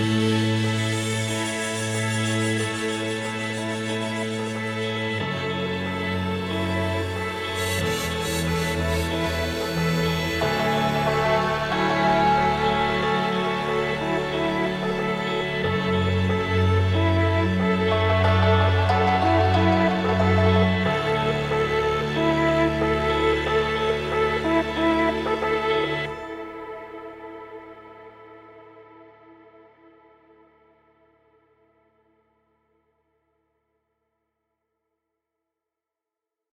Bye.